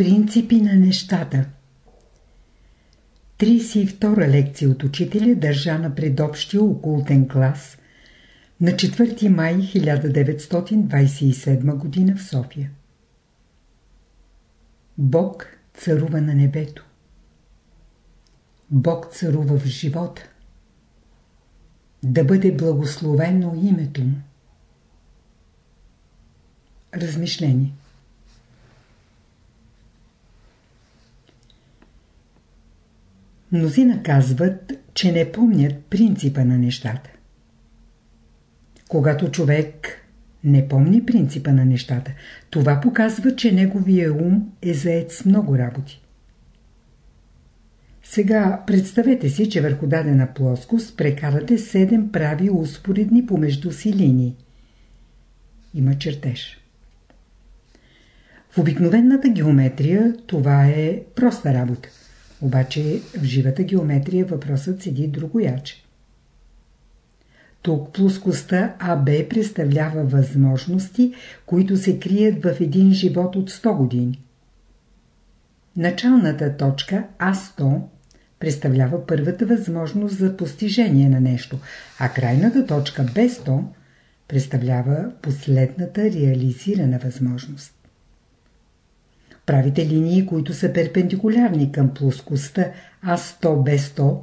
Принципи на нещата 32 лекция от учителя държа на предобщия окултен клас на 4 май 1927 г. в София. Бог царува на небето. Бог царува в живота. Да бъде благословено името му. Размишление Мнозина казват, че не помнят принципа на нещата. Когато човек не помни принципа на нещата, това показва, че неговия ум е заед с много работи. Сега представете си, че върху дадена плоскост прекарате 7 прави успоредни помежду си линии. Има чертеж. В обикновената геометрия това е проста работа. Обаче в живата геометрия въпросът седи другояче. Тук плоскостта АБ представлява възможности, които се крият в един живот от 100 години. Началната точка А100 представлява първата възможност за постижение на нещо, а крайната точка Б100 представлява последната реализирана възможност. Правите линии, които са перпендикулярни към плоскостта А100 Б100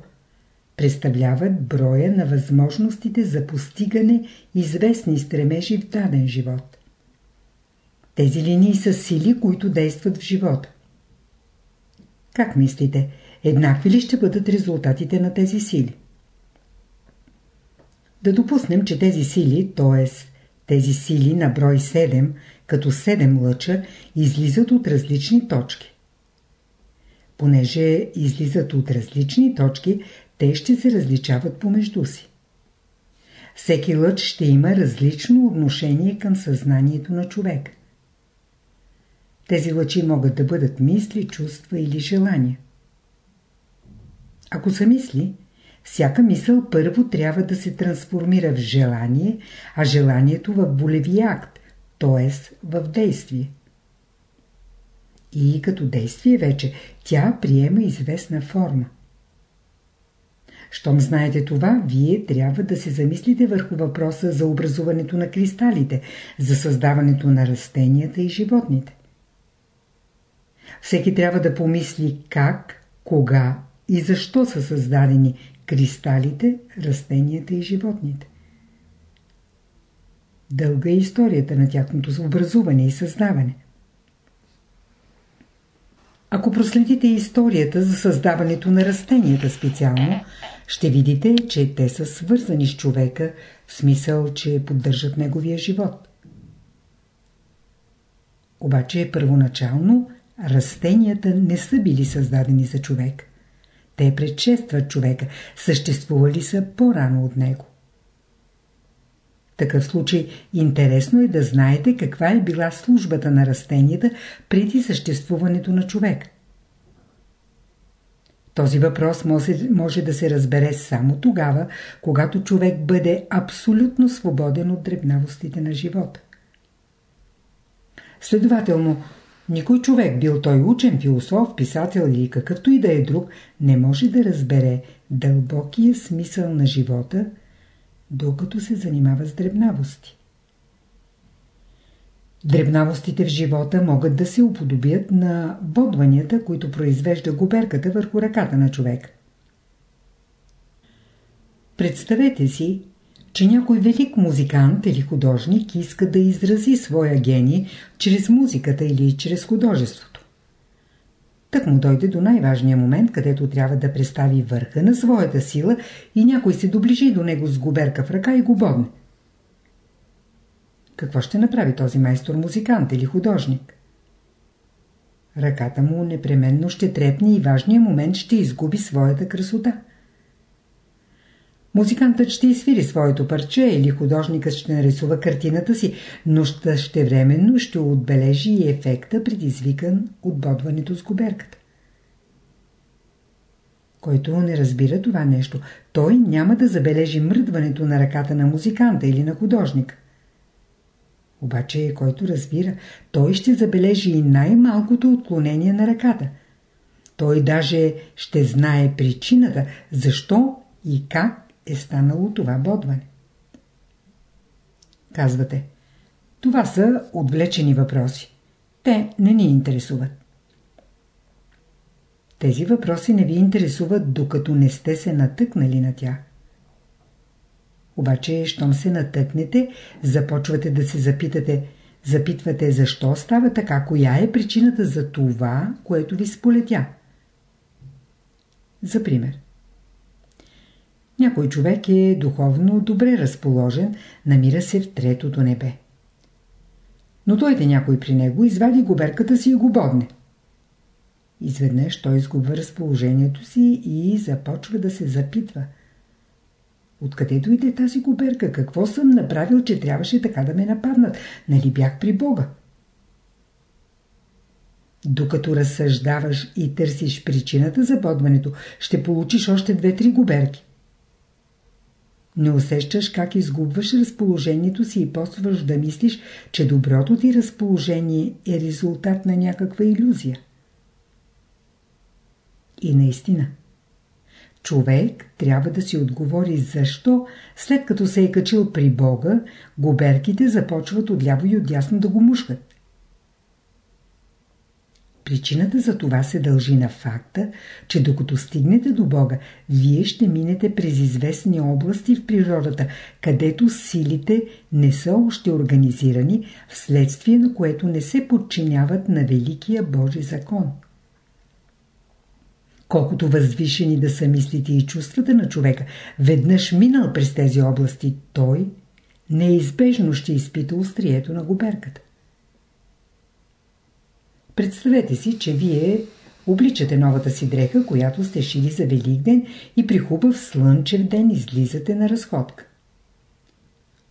представляват броя на възможностите за постигане известни стремежи в даден живот. Тези линии са сили, които действат в живота. Как мислите, еднакви ли ще бъдат резултатите на тези сили? Да допуснем, че тези сили, т.е. тези сили на брой 7, като 7 лъча, излизат от различни точки. Понеже излизат от различни точки, те ще се различават помежду си. Всеки лъч ще има различно отношение към съзнанието на човек. Тези лъчи могат да бъдат мисли, чувства или желания. Ако са мисли, всяка мисъл първо трябва да се трансформира в желание, а желанието в болеви акт, т.е. в действие. И като действие вече тя приема известна форма. Щом знаете това, вие трябва да се замислите върху въпроса за образуването на кристалите, за създаването на растенията и животните. Всеки трябва да помисли как, кога и защо са създадени кристалите, растенията и животните. Дълга е историята на тяхното образуване и създаване. Ако проследите историята за създаването на растенията специално, ще видите, че те са свързани с човека, в смисъл, че поддържат неговия живот. Обаче първоначално растенията не са били създадени за човек. Те предшестват човека, съществували са по-рано от него. Такъв случай интересно е да знаете каква е била службата на растенията преди съществуването на човек. Този въпрос може, може да се разбере само тогава, когато човек бъде абсолютно свободен от дребнавостите на живота. Следователно, никой човек, бил той учен, философ, писател или какъвто и да е друг, не може да разбере дълбокия смисъл на живота, докато се занимава с дребнавости. Дребнавостите в живота могат да се уподобят на бодванията, които произвежда губерката върху ръката на човек. Представете си, че някой велик музикант или художник иска да изрази своя гений чрез музиката или чрез художеството. Так му дойде до най-важния момент, където трябва да представи върха на своята сила и някой се доближи до него с губерка в ръка и го бодне. Какво ще направи този майстор-музикант или художник? Ръката му непременно ще трепне и важния момент ще изгуби своята красота. Музикантът ще изсвири своето парче или художникът ще нарисува картината си, но същевременно ще отбележи и ефекта, предизвикан от бодването с губерката. Който не разбира това нещо, той няма да забележи мръдването на ръката на музиканта или на художника. Обаче, който разбира, той ще забележи и най-малкото отклонение на ръката. Той даже ще знае причината, защо и как е станало това бодване. Казвате, това са отвлечени въпроси. Те не ни интересуват. Тези въпроси не ви интересуват, докато не сте се натъкнали на тях. Обаче, щом се натъкнете, започвате да се запитате, запитвате защо става така, коя е причината за това, което ви сполетя. За пример. Някой човек е духовно добре разположен, намира се в третото небе. Но дойде някой при него, извади губерката си и го бодне. Изведнъж той изгубва разположението си и започва да се запитва. Откъде дойде тази губерка? Какво съм направил, че трябваше така да ме нападнат? Нали бях при Бога? Докато разсъждаваш и търсиш причината за бодването, ще получиш още две-три губерки. Не усещаш как изгубваш разположението си и почваш да мислиш, че доброто ти разположение е резултат на някаква иллюзия. И наистина, човек трябва да си отговори защо, след като се е качил при Бога, губерките започват отляво и отдясно да го мушкат. Причината за това се дължи на факта, че докато стигнете до Бога, вие ще минете през известни области в природата, където силите не са още организирани, вследствие на което не се подчиняват на Великия Божи закон. Колкото възвишени да са мислите и чувствата на човека, веднъж минал през тези области, той неизбежно ще изпита острието на губерката. Представете си, че вие обличате новата си дреха, която сте шили за Великден и при хубав слънчев ден излизате на разходка.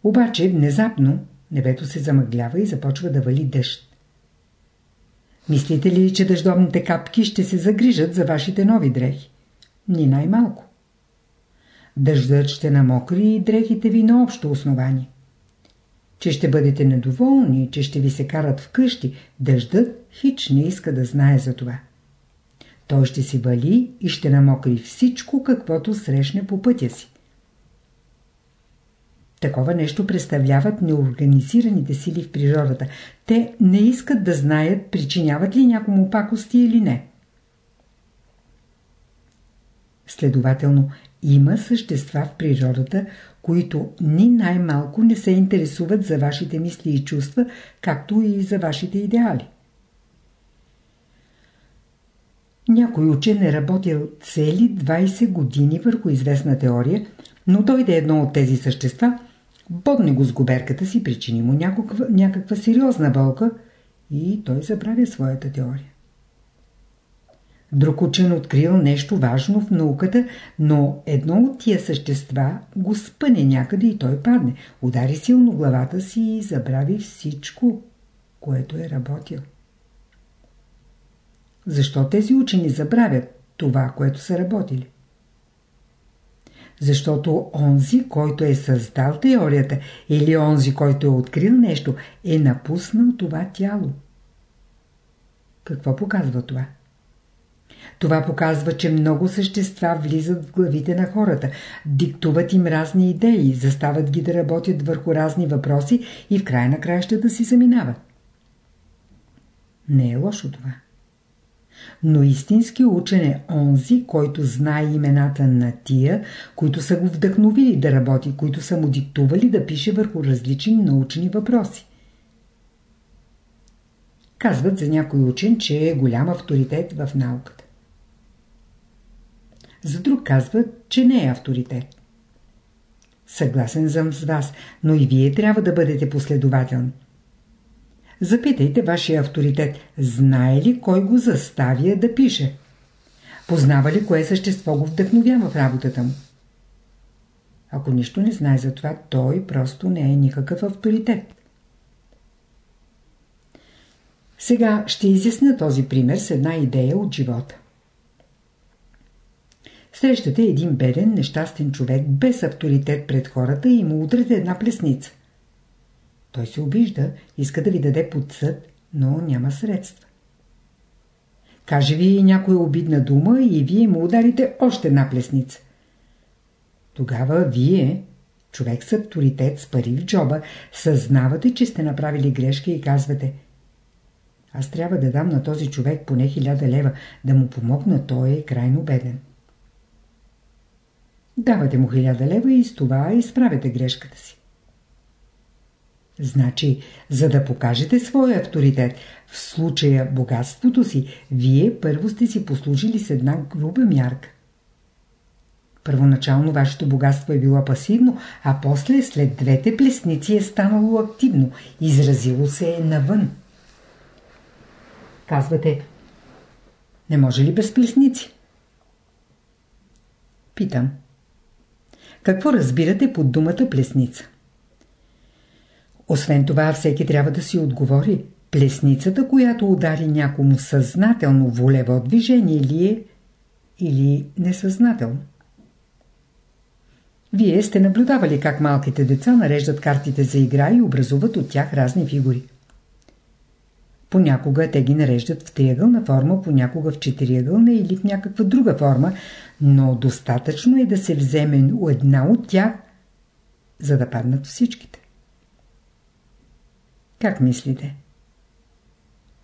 Обаче, внезапно, небето се замъглява и започва да вали дъжд. Мислите ли, че дъждовните капки ще се загрижат за вашите нови дрехи? Ни най-малко. Дъждът ще намокри и дрехите ви на общо основание. Че ще бъдете недоволни, че ще ви се карат вкъщи, дъждът хич не иска да знае за това. Той ще си вали и ще намокри всичко, каквото срещне по пътя си. Такова нещо представляват неорганизираните сили в природата. Те не искат да знаят причиняват ли някому пакости или не. Следователно, има същества в природата, които ни най-малко не се интересуват за вашите мисли и чувства, както и за вашите идеали. Някой учен е работил цели 20 години върху известна теория, но дойде едно от тези същества, бодне го с губерката си, причини му някаква, някаква сериозна болка и той забравя своята теория. Друг учен открил нещо важно в науката, но едно от тия същества го спъне някъде и той падне. Удари силно главата си и забрави всичко, което е работил. Защо тези учени забравят това, което са работили? Защото онзи, който е създал теорията или онзи, който е открил нещо, е напуснал това тяло. Какво показва това? Това показва, че много същества влизат в главите на хората, диктуват им разни идеи, застават ги да работят върху разни въпроси и в край на краища да си заминават. Не е лошо това. Но истински учен е онзи, който знае имената на тия, които са го вдъхновили да работи, които са му диктували да пише върху различни научни въпроси. Казват за някой учен, че е голям авторитет в науката. За друг казват, че не е авторитет. Съгласен съм с вас, но и вие трябва да бъдете последователни. Запитайте вашия авторитет, знае ли кой го заставя да пише? Познава ли кое същество го вдъхновява в работата му? Ако нищо не знае за това, той просто не е никакъв авторитет. Сега ще изясня този пример с една идея от живота. Срещате един беден, нещастен човек без авторитет пред хората и му удрете една плесница. Той се обижда, иска да ви даде под съд, но няма средства. Каже ви някоя обидна дума и вие му ударите още една плесница. Тогава вие, човек с авторитет, с пари в джоба, съзнавате, че сте направили грешка и казвате Аз трябва да дам на този човек поне хиляда лева, да му помогна, той е крайно беден. Давате му хиляда лева и с това изправяте грешката си. Значи, за да покажете своя авторитет, в случая богатството си, вие първо сте си послужили с една груба мярка. Първоначално вашето богатство е било пасивно, а после след двете плесници е станало активно, изразило се е навън. Казвате, не може ли без плесници? Питам. Какво разбирате под думата плесница? Освен това, всеки трябва да си отговори. Плесницата, която удари някому съзнателно волево движение ли е или несъзнателно? Вие сте наблюдавали как малките деца нареждат картите за игра и образуват от тях разни фигури. Понякога те ги нареждат в триъгълна форма, понякога в четириъгълна или в някаква друга форма, но достатъчно е да се вземе една от тях, за да паднат всичките. Как мислите?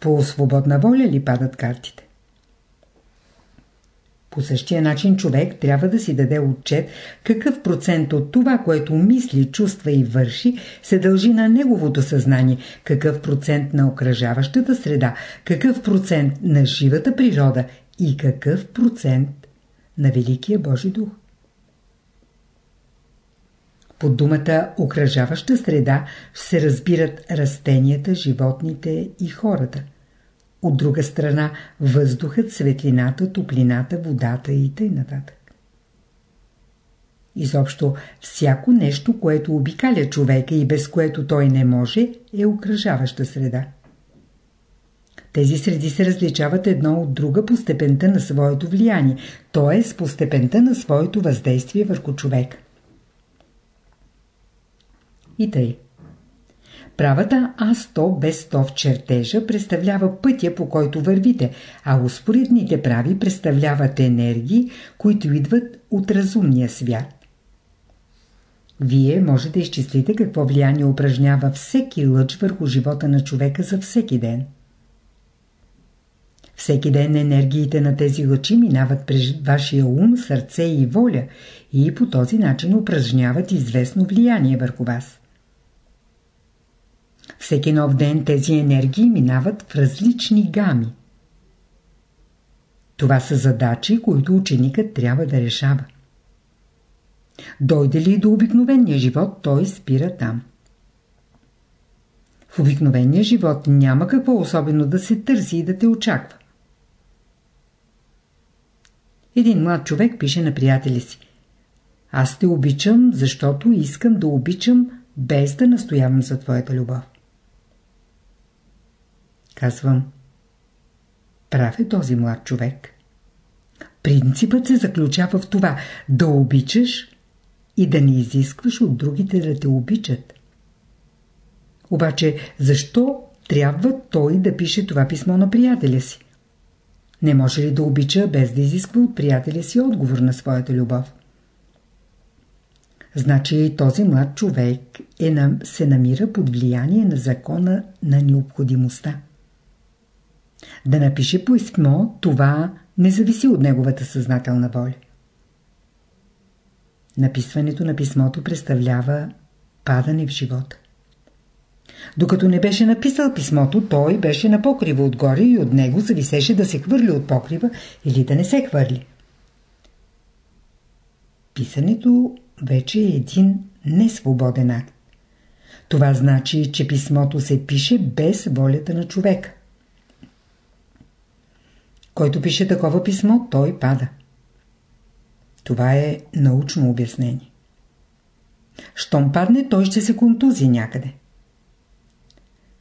По свободна воля ли падат картите? По същия начин човек трябва да си даде отчет какъв процент от това, което мисли, чувства и върши, се дължи на неговото съзнание, какъв процент на окръжаващата среда, какъв процент на живата природа и какъв процент на Великия Божи Дух. Под думата окръжаваща среда се разбират растенията, животните и хората. От друга страна въздухът, светлината, топлината, водата и т.н. Изобщо всяко нещо, което обикаля човека и без което той не може, е окръжаваща среда. Тези среди се различават едно от друга по степента на своето влияние, т.е. по степента на своето въздействие върху човека. И тъй. Правата А100 без 100 в чертежа представлява пътя по който вървите, а успоредните прави представляват енергии, които идват от разумния свят. Вие може да изчислите какво влияние упражнява всеки лъч върху живота на човека за всеки ден. Всеки ден енергиите на тези лъчи минават през вашия ум, сърце и воля и по този начин упражняват известно влияние върху вас. Всеки нов ден тези енергии минават в различни гами. Това са задачи, които ученикът трябва да решава. Дойде ли до обикновения живот, той спира там. В обикновения живот няма какво особено да се търси и да те очаква. Един млад човек пише на приятели си. Аз те обичам, защото искам да обичам, без да настоявам за твоята любов. Казвам. Прав е този млад човек. Принципът се заключава в това да обичаш и да не изискваш от другите да те обичат. Обаче, защо трябва той да пише това писмо на приятеля си? Не може ли да обича без да изисква от приятеля си отговор на своята любов? Значи този млад човек е, се намира под влияние на закона на необходимостта. Да напише писмо, това не зависи от неговата съзнателна воля. Написването на писмото представлява падане в живота. Докато не беше написал писмото, той беше на покрива отгоре и от него зависеше да се хвърли от покрива или да не се хвърли. Писането вече е един несвободен акт. Това значи, че писмото се пише без волята на човека. Който пише такова писмо, той пада. Това е научно обяснение. Щом падне, той ще се контузи някъде.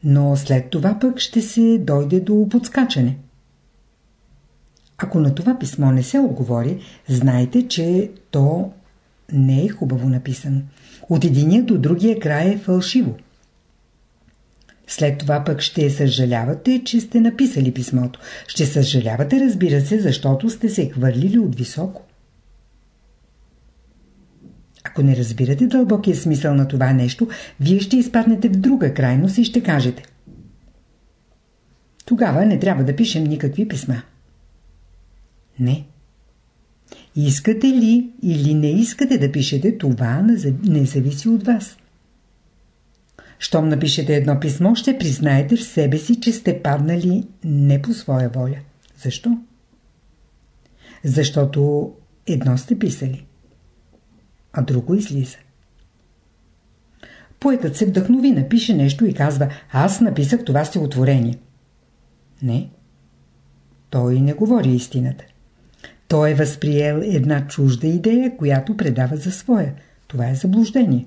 Но след това пък ще се дойде до подскачане. Ако на това писмо не се отговори, знайте, че то не е хубаво написано. От единия до другия край е фалшиво. След това пък ще съжалявате, че сте написали писмото. Ще съжалявате, разбира се, защото сте се хвърлили от високо. Ако не разбирате дълбокия смисъл на това нещо, вие ще изпаднете в друга крайност и ще кажете. Тогава не трябва да пишем никакви писма. Не. Искате ли или не искате да пишете, това не зависи от вас. Щом напишете едно писмо, ще признаете в себе си, че сте паднали не по своя воля. Защо? Защото едно сте писали, а друго излиза. Поетът се вдъхнови, напише нещо и казва Аз написах това стихотворение. Не. Той не говори истината. Той е възприел една чужда идея, която предава за своя. Това е заблуждение.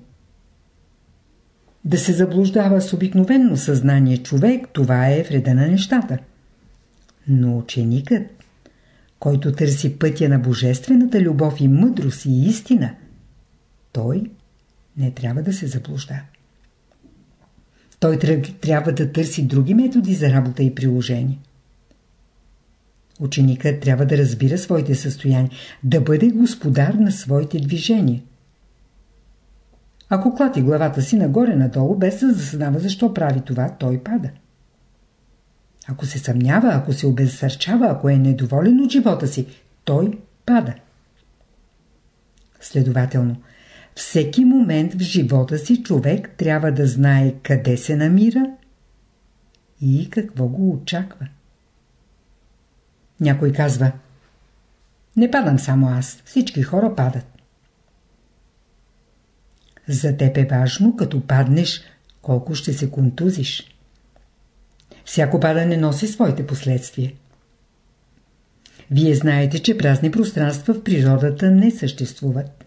Да се заблуждава с обикновенно съзнание човек, това е вреда на нещата. Но ученикът, който търси пътя на божествената любов и мъдрост и истина, той не трябва да се заблуждава. Той трябва да търси други методи за работа и приложение. Ученикът трябва да разбира своите състояния, да бъде господар на своите движения. Ако клати главата си нагоре-надолу, без да заседава защо прави това, той пада. Ако се съмнява, ако се обезсърчава, ако е недоволен от живота си, той пада. Следователно, всеки момент в живота си човек трябва да знае къде се намира и какво го очаква. Някой казва Не падам само аз, всички хора падат. За теб е важно, като паднеш, колко ще се контузиш. Всяко падане носи своите последствия. Вие знаете, че празни пространства в природата не съществуват.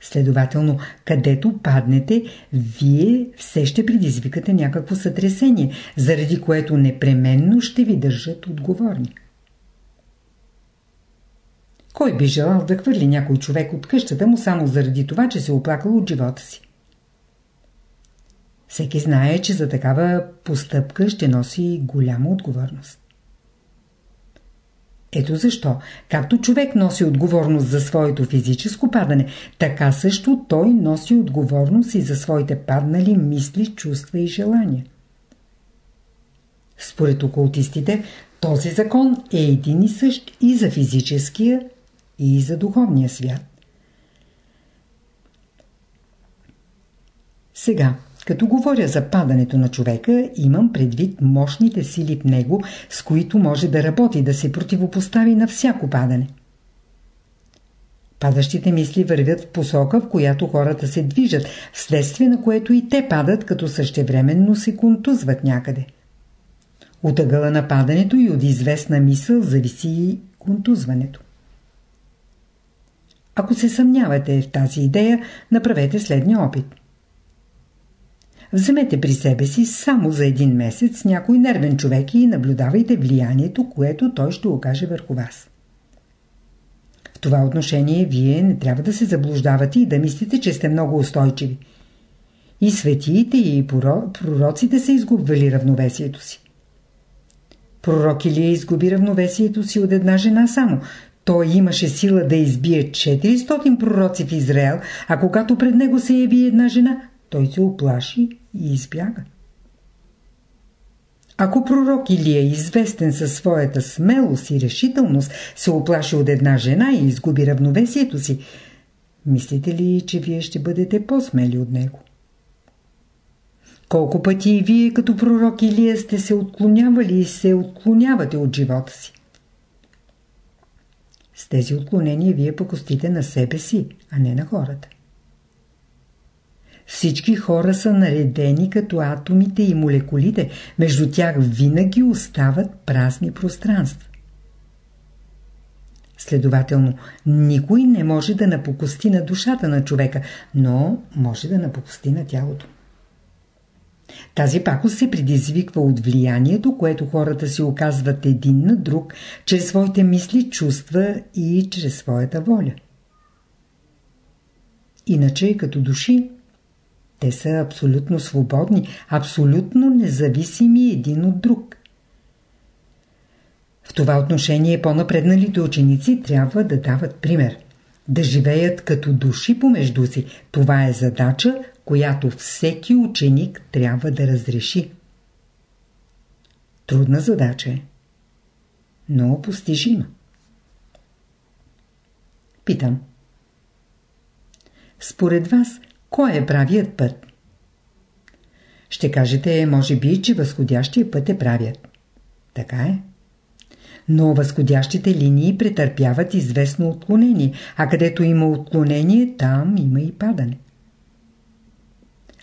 Следователно, където паднете, вие все ще предизвикате някакво сътресение, заради което непременно ще ви държат отговорни. Кой би желал да хвърли някой човек от къщата му само заради това, че се оплакал от живота си? Всеки знае, че за такава постъпка ще носи голяма отговорност. Ето защо, както човек носи отговорност за своето физическо падане, така също той носи отговорност и за своите паднали мисли, чувства и желания. Според окултистите, този закон е един и същ и за физическия, и за духовния свят. Сега, като говоря за падането на човека, имам предвид мощните сили в него, с които може да работи, да се противопостави на всяко падане. Падащите мисли вървят в посока, в която хората се движат, вследствие на което и те падат, като същевременно се контузват някъде. От ъгъла на падането и от известна мисъл зависи и контузването. Ако се съмнявате в тази идея, направете следния опит. Вземете при себе си само за един месец някой нервен човек и наблюдавайте влиянието, което той ще окаже върху вас. В това отношение вие не трябва да се заблуждавате и да мислите, че сте много устойчиви. И светиите, и пророците са изгубвали равновесието си. Пророк Илия изгуби равновесието си от една жена само. Той имаше сила да избие 400 пророци в Израел, а когато пред него се яви една жена, той се оплаши и избяга. Ако пророк Илия, известен със своята смелост и решителност, се оплаши от една жена и изгуби равновесието си, мислите ли, че вие ще бъдете по-смели от него? Колко пъти и вие като пророк Илия сте се отклонявали и се отклонявате от живота си? С тези отклонения вие покостите на себе си, а не на хората. Всички хора са наредени като атомите и молекулите. Между тях винаги остават празни пространства. Следователно, никой не може да напокости на душата на човека, но може да напокости на тялото. Тази пакост се предизвиква от влиянието, което хората си оказват един на друг, чрез своите мисли, чувства и чрез своята воля. Иначе, като души, Те са абсолютно свободни, абсолютно независими един от друг. В това отношение по-напредналите ученици трябва да дават пример. Да живеят като души помежду си. Това е задача, която всеки ученик трябва да разреши. Трудна задача е, но постижима. Питам. Според вас, кой е правият път? Ще кажете, може би, че възходящия път е правият. Така е. Но възходящите линии претърпяват известно отклонение, а където има отклонение, там има и падане.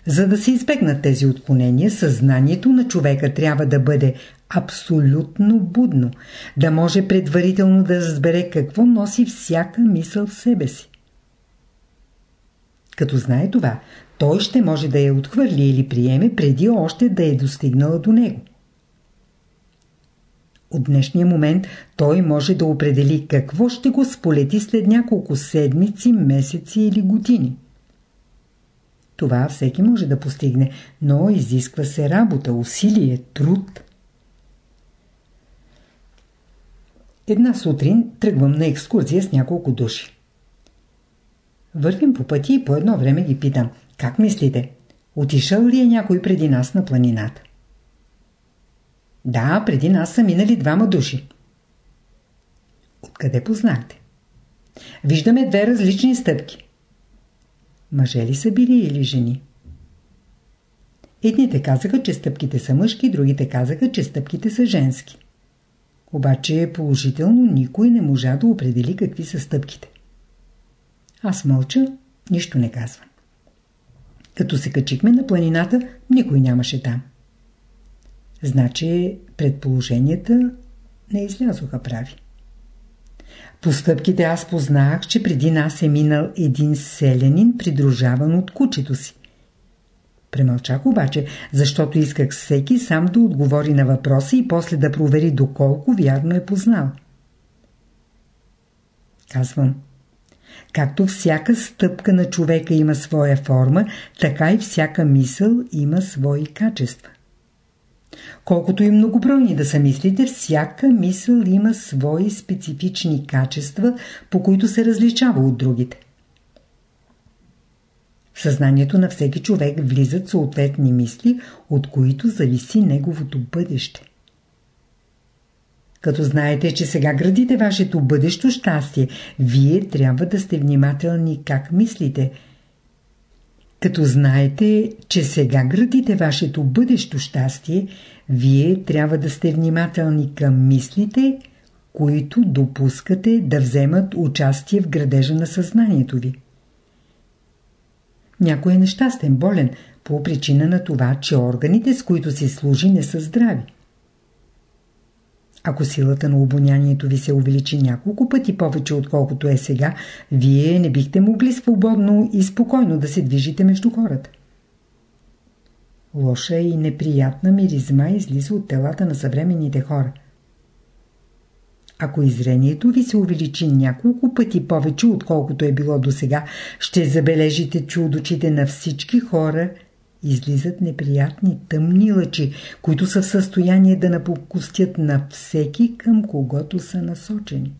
За да се избегнат тези отклонения, съзнанието на човека трябва да бъде абсолютно будно, да може предварително да разбере какво носи всяка мисъл в себе си. Като знае това, той ще може да я отхвърли или приеме преди още да е достигнала до него. От днешния момент той може да определи какво ще го сполети след няколко седмици, месеци или години. Това всеки може да постигне, но изисква се работа, усилие, труд. Една сутрин тръгвам на екскурзия с няколко души. Вървим по пъти и по едно време ги питам. Как мислите? Отишъл ли е някой преди нас на планината? Да, преди нас са минали двама души. Откъде познахте? Виждаме две различни стъпки. Мъже ли са били или жени? Едните казаха, че стъпките са мъжки, другите казаха, че стъпките са женски. Обаче положително никой не можа да определи какви са стъпките. Аз мълча, нищо не казвам. Като се качихме на планината, никой нямаше там. Значи предположенията не излязоха прави. По стъпките аз познах, че преди нас е минал един селянин, придружаван от кучето си. Премълчах обаче, защото исках всеки сам да отговори на въпроса и после да провери доколко вярно е познал. Казвам, както всяка стъпка на човека има своя форма, така и всяка мисъл има свои качества. Колкото и многобройни да са мислите, всяка мисъл има свои специфични качества, по които се различава от другите. В съзнанието на всеки човек влизат съответни мисли, от които зависи неговото бъдеще. Като знаете, че сега градите вашето бъдещо щастие, вие трябва да сте внимателни как мислите. Като знаете, че сега градите вашето бъдещо щастие, вие трябва да сте внимателни към мислите, които допускате да вземат участие в градежа на съзнанието ви. Някой е нещастен, болен, по причина на това, че органите, с които си служи, не са здрави. Ако силата на обонянието ви се увеличи няколко пъти повече, отколкото е сега, вие не бихте могли свободно и спокойно да се движите между хората. Лоша и неприятна миризма излиза от телата на съвременните хора. Ако изрението ви се увеличи няколко пъти повече, отколкото е било до сега, ще забележите, че от очите на всички хора излизат неприятни тъмни лъчи, които са в състояние да напокустят на всеки, към когото са насочени.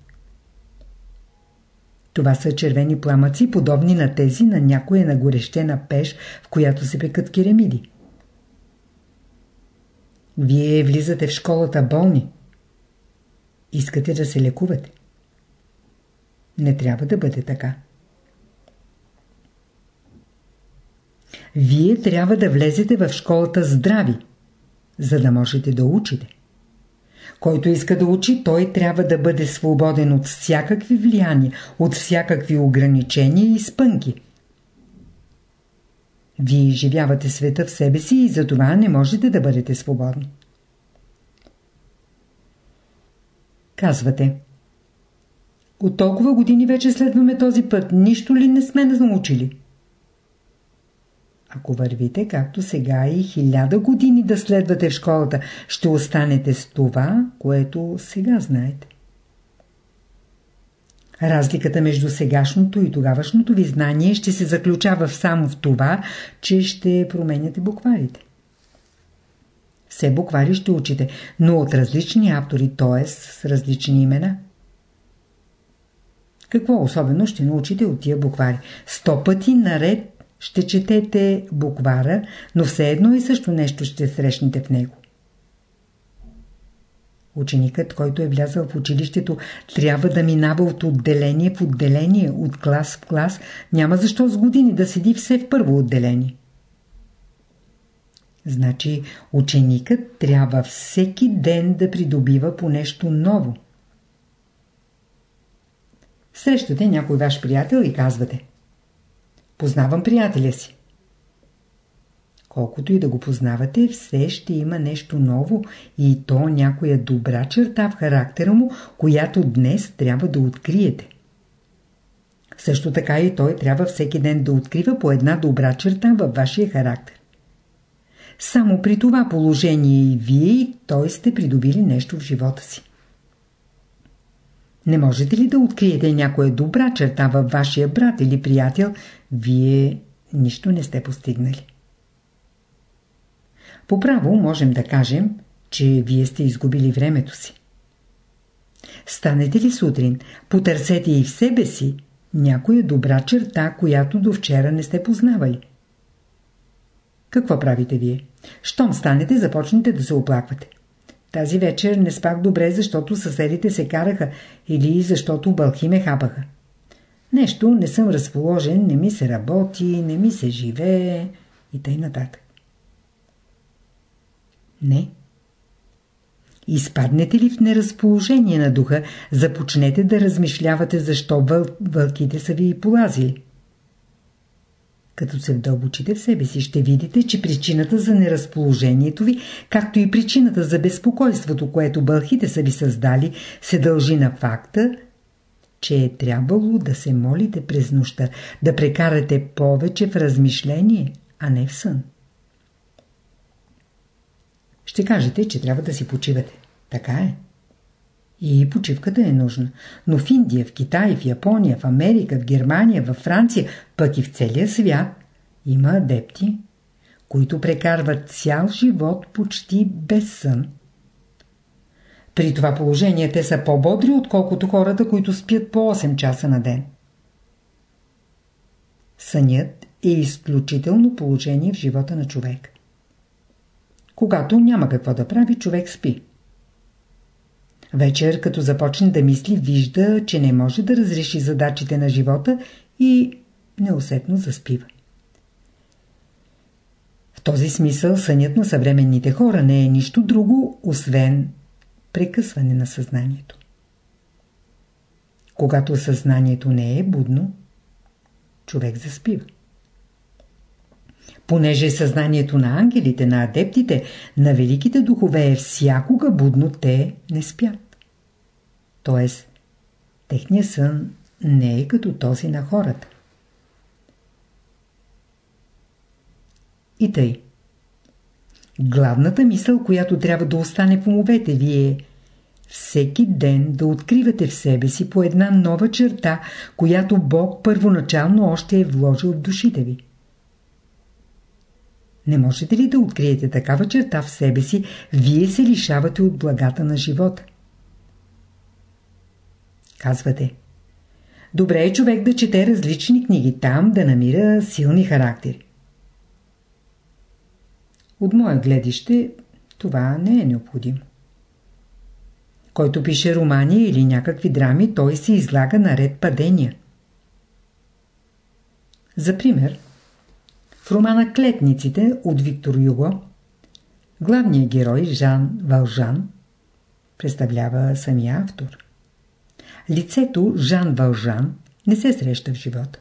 Това са червени пламъци, подобни на тези на някоя нагорещена пеш, в която се пекат керамиди. Вие влизате в школата болни. Искате да се лекувате. Не трябва да бъде така. Вие трябва да влезете в школата здрави, за да можете да учите. Който иска да учи, той трябва да бъде свободен от всякакви влияния, от всякакви ограничения и спънки. Вие изживявате света в себе си и затова не можете да бъдете свободни. Казвате. От толкова години вече следваме този път. Нищо ли не сме научили? Ако вървите както сега и хиляда години да следвате в школата, ще останете с това, което сега знаете. Разликата между сегашното и тогавашното ви знание ще се заключава само в това, че ще променяте букварите. Все буквари ще учите, но от различни автори, т.е. с различни имена. Какво особено ще научите от тия буквари? Сто пъти наред ще четете буквара, но все едно и също нещо ще срещнете в него. Ученикът, който е влязъл в училището, трябва да минава от отделение в отделение, от клас в клас. Няма защо с години да седи все в първо отделение. Значи ученикът трябва всеки ден да придобива по нещо ново. Срещате някой ваш приятел и казвате Познавам приятеля си. Колкото и да го познавате, все ще има нещо ново и то някоя добра черта в характера му, която днес трябва да откриете. Също така и той трябва всеки ден да открива по една добра черта във вашия характер. Само при това положение и вие и той сте придобили нещо в живота си. Не можете ли да откриете някоя добра черта във вашия брат или приятел, вие нищо не сте постигнали. По право можем да кажем, че вие сте изгубили времето си. Станете ли сутрин, потърсете и в себе си някоя добра черта, която до вчера не сте познавали. Какво правите вие? Щом станете, започнете да се оплаквате. Тази вечер не спах добре, защото съседите се караха или защото бълхи ме хапаха. Нещо не съм разположен, не ми се работи, не ми се живее и тъй нататък. Не. Изпаднете ли в неразположение на духа, започнете да размишлявате защо въл... вълките са ви полазили. Като се вдълбочите в себе си, ще видите, че причината за неразположението ви, както и причината за безпокойството, което бълхите са ви създали, се дължи на факта, че е трябвало да се молите през нощта, да прекарате повече в размишление, а не в сън. Ще кажете, че трябва да си почивате. Така е. И почивката е нужна. Но в Индия, в Китай, в Япония, в Америка, в Германия, в Франция, пък и в целия свят има адепти, които прекарват цял живот почти без сън. При това положение те са по-бодри, отколкото хората, които спят по 8 часа на ден. Сънят е изключително положение в живота на човек. Когато няма какво да прави, човек спи. Вечер, като започне да мисли, вижда, че не може да разреши задачите на живота и неусетно заспива. В този смисъл сънят на съвременните хора не е нищо друго, освен прекъсване на съзнанието. Когато съзнанието не е будно, човек заспива. Понеже съзнанието на ангелите, на адептите, на великите духове е всякога будно, те не спят. Тоест, техният сън не е като този на хората. И тъй. Главната мисъл, която трябва да остане в умовете ви е всеки ден да откривате в себе си по една нова черта, която Бог първоначално още е вложил в душите ви. Не можете ли да откриете такава черта в себе си, вие се лишавате от благата на живота. Казвате. Добре е човек да чете различни книги там, да намира силни характери. От мое гледище това не е необходимо. Който пише романи или някакви драми, той се излага наред падения. За пример, в романа Клетниците от Виктор Юго главният герой Жан Вължан представлява самия автор. Лицето Жан Вължан не се среща в живота.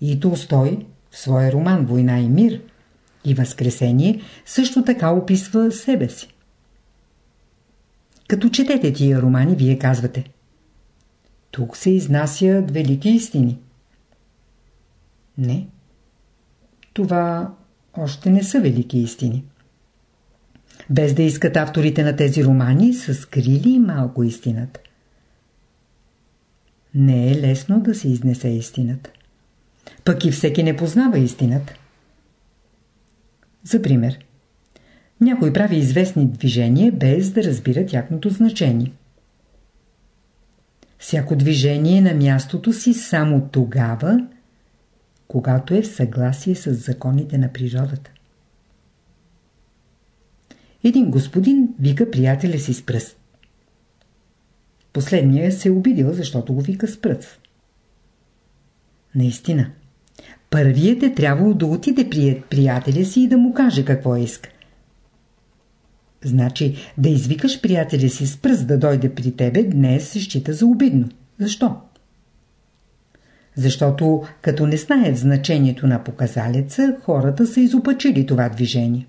И Толстой в своя роман «Война и мир» и Възкресение също така описва себе си. Като четете тия романи, вие казвате Тук се изнасят велики истини. Не. Това още не са велики истини. Без да искат авторите на тези романи, са скрили малко истината. Не е лесно да се изнесе истината. Пък и всеки не познава истината. За пример, някой прави известни движения без да разбира тяхното значение. Всяко движение на мястото си само тогава, когато е в съгласие с законите на природата. Един господин вика приятеля си с пръст. Последния се е обидил, защото го вика с пръст. Наистина, първият е трябвало да отиде при приятеля си и да му каже какво иска. Значи да извикаш приятеля си с пръст да дойде при тебе днес се счита за обидно. Защо? Защото като не знаят значението на показалеца, хората са изопачили това движение.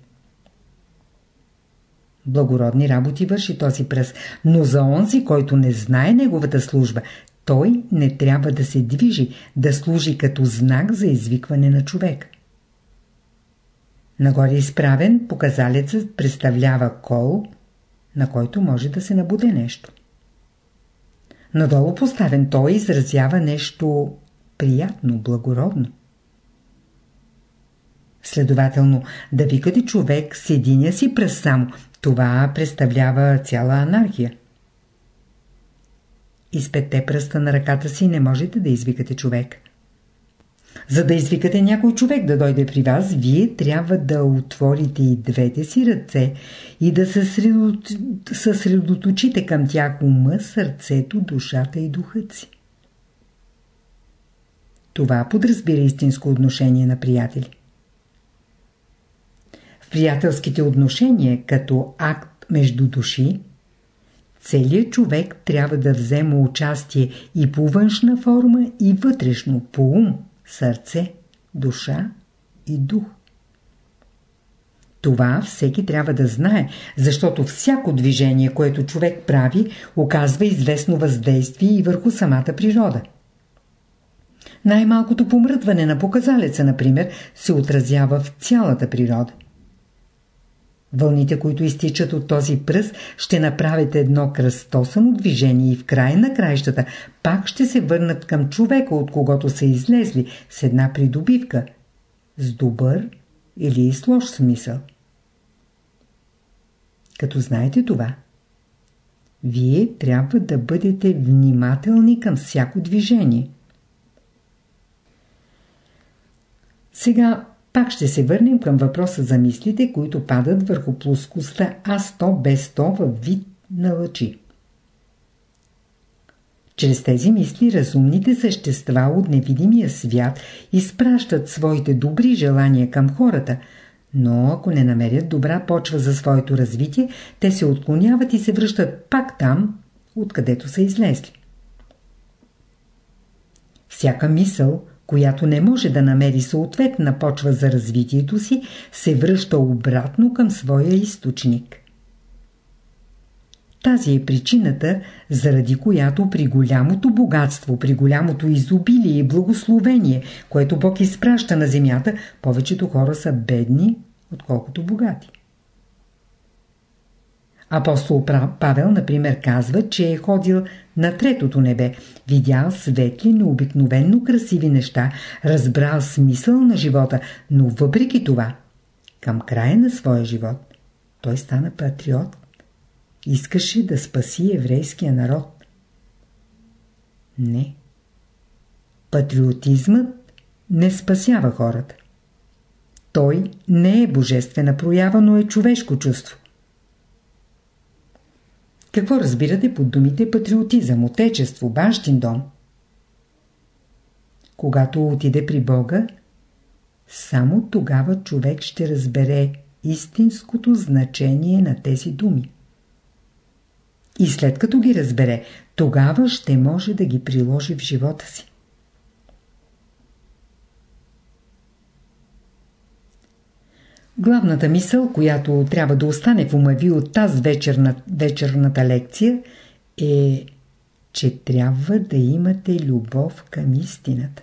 Благородни работи върши този пръст, но за онзи, който не знае неговата служба, той не трябва да се движи, да служи като знак за извикване на човек. Нагоре изправен, показалецът представлява кол, на който може да се набуде нещо. Надолу поставен той изразява нещо приятно, благородно. Следователно, да викате човек с единия си пръст само, това представлява цяла анархия. И с петте пръста на ръката си не можете да извикате човек. За да извикате някой човек да дойде при вас, вие трябва да отворите и двете си ръце и да съсредоточите към тях ума, сърцето, душата и духът си. Това подразбира истинско отношение на приятели. Приятелските отношения, като акт между души, целият човек трябва да взема участие и по външна форма, и вътрешно, по ум, сърце, душа и дух. Това всеки трябва да знае, защото всяко движение, което човек прави, оказва известно въздействие и върху самата природа. Най-малкото помръдване на показалеца, например, се отразява в цялата природа. Вълните, които изтичат от този пръст, ще направят едно кръстосано движение и в края на краищата пак ще се върнат към човека, от когото са излезли, с една придобивка, с добър или с лош смисъл. Като знаете това, вие трябва да бъдете внимателни към всяко движение. Сега пак ще се върнем към въпроса за мислите, които падат върху плоскостта А100 без 100 във вид на лъчи. Чрез тези мисли разумните същества от невидимия свят изпращат своите добри желания към хората, но ако не намерят добра почва за своето развитие, те се отклоняват и се връщат пак там, откъдето са излезли. Всяка мисъл, която не може да намери съответна почва за развитието си, се връща обратно към своя източник. Тази е причината, заради която при голямото богатство, при голямото изобилие и благословение, което Бог изпраща на земята, повечето хора са бедни, отколкото богати. Апостол Павел, например, казва, че е ходил на третото небе, видял светли, необикновенно красиви неща, разбрал смисъл на живота, но въпреки това, към края на своя живот, той стана патриот. Искаше да спаси еврейския народ. Не. Патриотизмът не спасява хората. Той не е божествена проява, но е човешко чувство. Какво разбирате под думите патриотизъм, отечество, бащин дом? Когато отиде при Бога, само тогава човек ще разбере истинското значение на тези думи. И след като ги разбере, тогава ще може да ги приложи в живота си. Главната мисъл, която трябва да остане в ума ви от тази вечерна, вечерната лекция е, че трябва да имате любов към истината.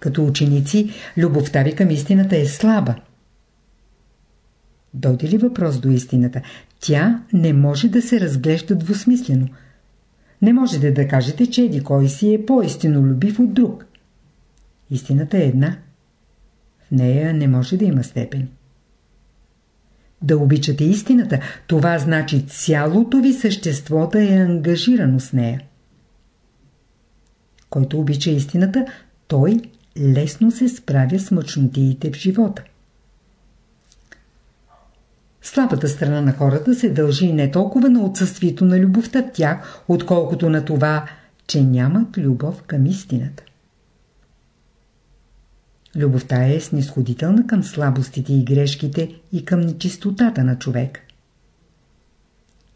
Като ученици, любовта ви към истината е слаба. Дойде ли въпрос до истината, тя не може да се разглежда двусмислено. Не можете да кажете, че еди кой си е по-истинолюбив от друг. Истината е една. Нея не може да има степен. Да обичате истината, това значи цялото ви същество да е ангажирано с нея. Който обича истината, той лесно се справя с мъчнотиите в живота. Слабата страна на хората се дължи не толкова на отсъствието на любовта в тях, отколкото на това, че нямат любов към истината. Любовта е снисходителна към слабостите и грешките и към нечистотата на човек.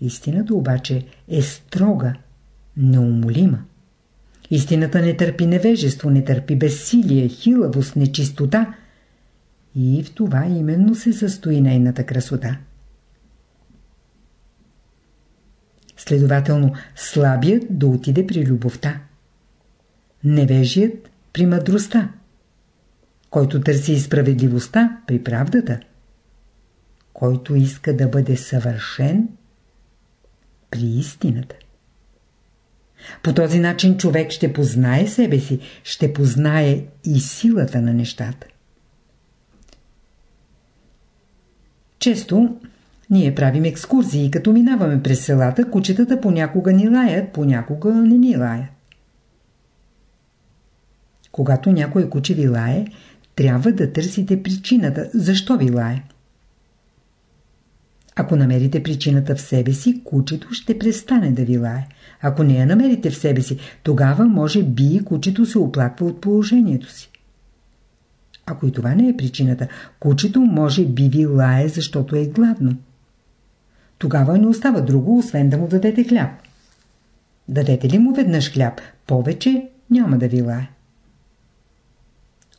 Истината обаче е строга, неумолима. Истината не търпи невежество, не търпи безсилие, хилавост, нечистота. И в това именно се състои нейната красота. Следователно, слабият да отиде при любовта. Невежият при мъдростта. Който търси справедливостта при правдата. Който иска да бъде съвършен при истината. По този начин човек ще познае себе си, ще познае и силата на нещата. Често ние правим екскурзии и като минаваме през селата, кучетата понякога ни лаят, понякога не ни лаят. Когато някой куче ви лае, трябва да търсите причината, защо ви лае. Ако намерите причината в себе си, кучето ще престане да ви лае. Ако не я намерите в себе си, тогава може би и кучето се оплаква от положението си. Ако и това не е причината, кучето може би ви лае, защото е гладно. Тогава не остава друго, освен да му дадете хляб. Дадете ли му веднъж хляб, повече няма да ви лае.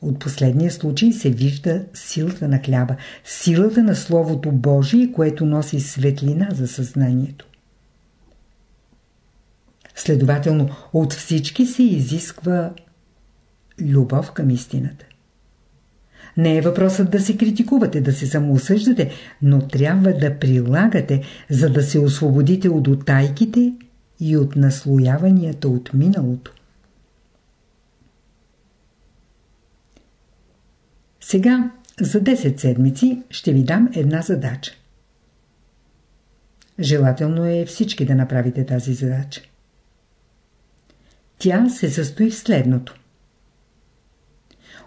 От последния случай се вижда силата на хляба, силата на Словото Божие, което носи светлина за съзнанието. Следователно, от всички се изисква любов към истината. Не е въпросът да се критикувате, да се самоосъждате, но трябва да прилагате, за да се освободите от отайките и от наслояванията от миналото. Сега, за 10 седмици, ще ви дам една задача. Желателно е всички да направите тази задача. Тя се състои в следното.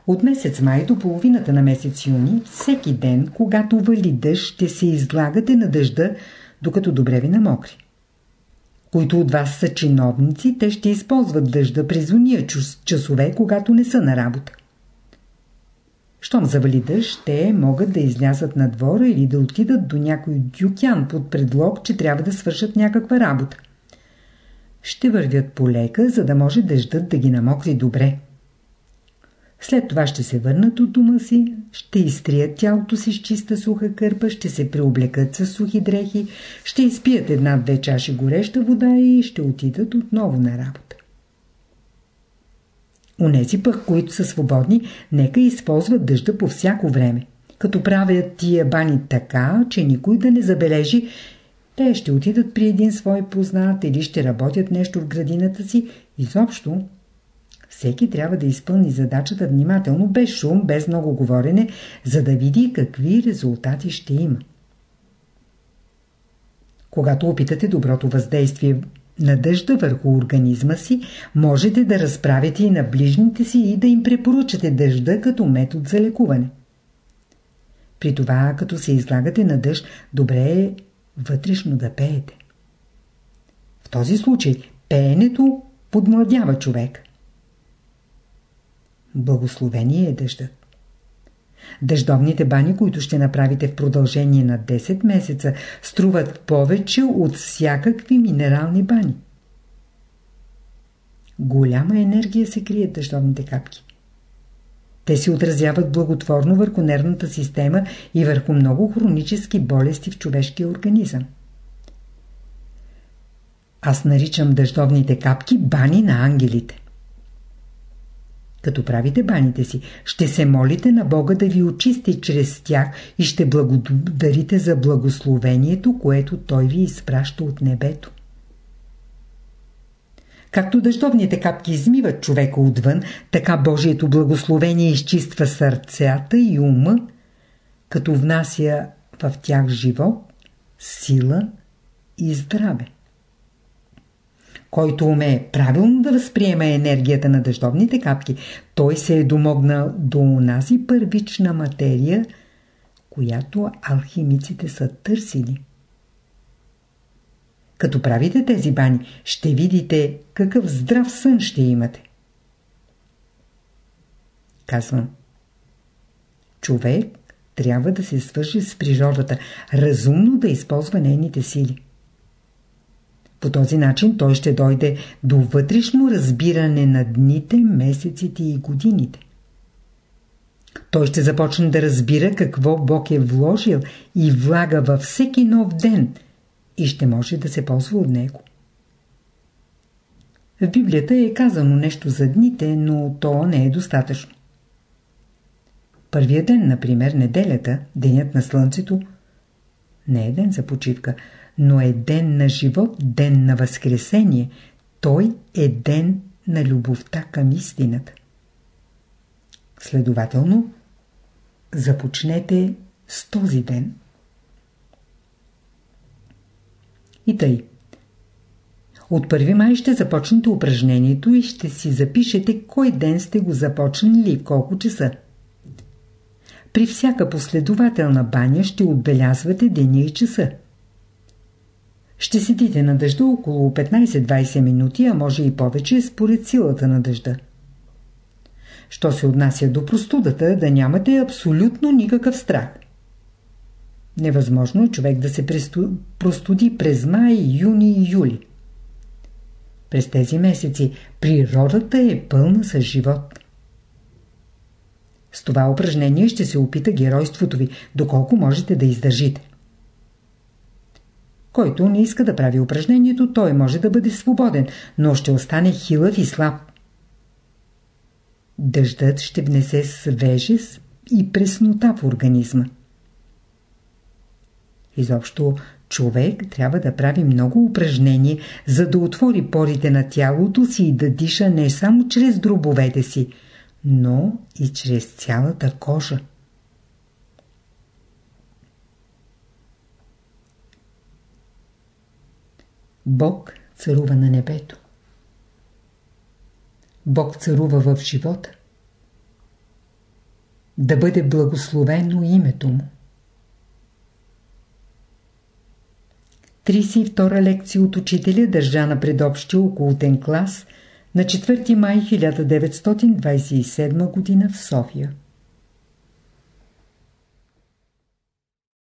От месец май до половината на месец юни, всеки ден, когато вали дъжд, ще се излагате на дъжда, докато добре ви намокри. Които от вас са чиновници, те ще използват дъжда през уния часове, когато не са на работа. Щом завали дъжд, те могат да излязат на двора или да отидат до някой дюкян под предлог, че трябва да свършат някаква работа. Ще вървят полека, за да може дъждът да ги намокри добре. След това ще се върнат от дома си, ще изтрият тялото си с чиста суха кърпа, ще се преоблекат с сухи дрехи, ще изпият една-две чаши гореща вода и ще отидат отново на работа. Унези пък, които са свободни, нека използват дъжда по всяко време. Като правят тия бани така, че никой да не забележи, те ще отидат при един свой познат или ще работят нещо в градината си. Изобщо, всеки трябва да изпълни задачата внимателно, без шум, без много говорене, за да види какви резултати ще има. Когато опитате доброто въздействие на дъжда върху организма си, можете да разправите и на ближните си и да им препоръчате дъжда като метод за лекуване. При това, като се излагате на дъжд, добре е вътрешно да пеете. В този случай пеенето подмладява човек. Благословение е дъждът. Дъждовните бани, които ще направите в продължение на 10 месеца, струват повече от всякакви минерални бани. Голяма енергия се крие дъждовните капки. Те се отразяват благотворно върху нервната система и върху много хронически болести в човешкия организъм. Аз наричам дъждовните капки бани на ангелите. Като правите баните си, ще се молите на Бога да ви очисти чрез тях и ще благодарите за благословението, което Той ви изпраща от небето. Както дъждовните капки измиват човека отвън, така Божието благословение изчиства сърцата и ума, като внася в тях живот, сила и здраве. Който умее правилно да възприема енергията на дъждовните капки, той се е домогнал до онази първична материя, която алхимиците са търсили. Като правите тези бани, ще видите какъв здрав сън ще имате. Казвам. Човек трябва да се свържи с природата, разумно да използва нейните сили. По този начин той ще дойде до вътрешно разбиране на дните, месеците и годините. Той ще започне да разбира какво Бог е вложил и влага във всеки нов ден и ще може да се ползва от него. В Библията е казано нещо за дните, но то не е достатъчно. Първият ден, например, неделята, денят на Слънцето, не е ден за почивка, но е ден на живот, ден на възкресение. Той е ден на любовта към истината. Следователно, започнете с този ден. И тъй. От 1 май ще започнете упражнението и ще си запишете кой ден сте го започнали и колко часа. При всяка последователна баня ще отбелязвате деня и часа. Ще седите на дъжда около 15-20 минути, а може и повече, според силата на дъжда. Що се отнася до простудата, да нямате абсолютно никакъв страх. Невъзможно е човек да се простуди през май, юни и юли. През тези месеци природата е пълна с живот. С това упражнение ще се опита геройството ви, доколко можете да издържите. Който не иска да прави упражнението, той може да бъде свободен, но ще остане хилав и слаб. Дъждът ще внесе свежест и преснота в организма. Изобщо човек трябва да прави много упражнения, за да отвори порите на тялото си и да диша не само чрез дробовете си, но и чрез цялата кожа. Бог царува на небето. Бог царува в живота. Да бъде благословено името му. 32 лекция от учителя държа на предобщия околотен клас на 4 май 1927 г. в София.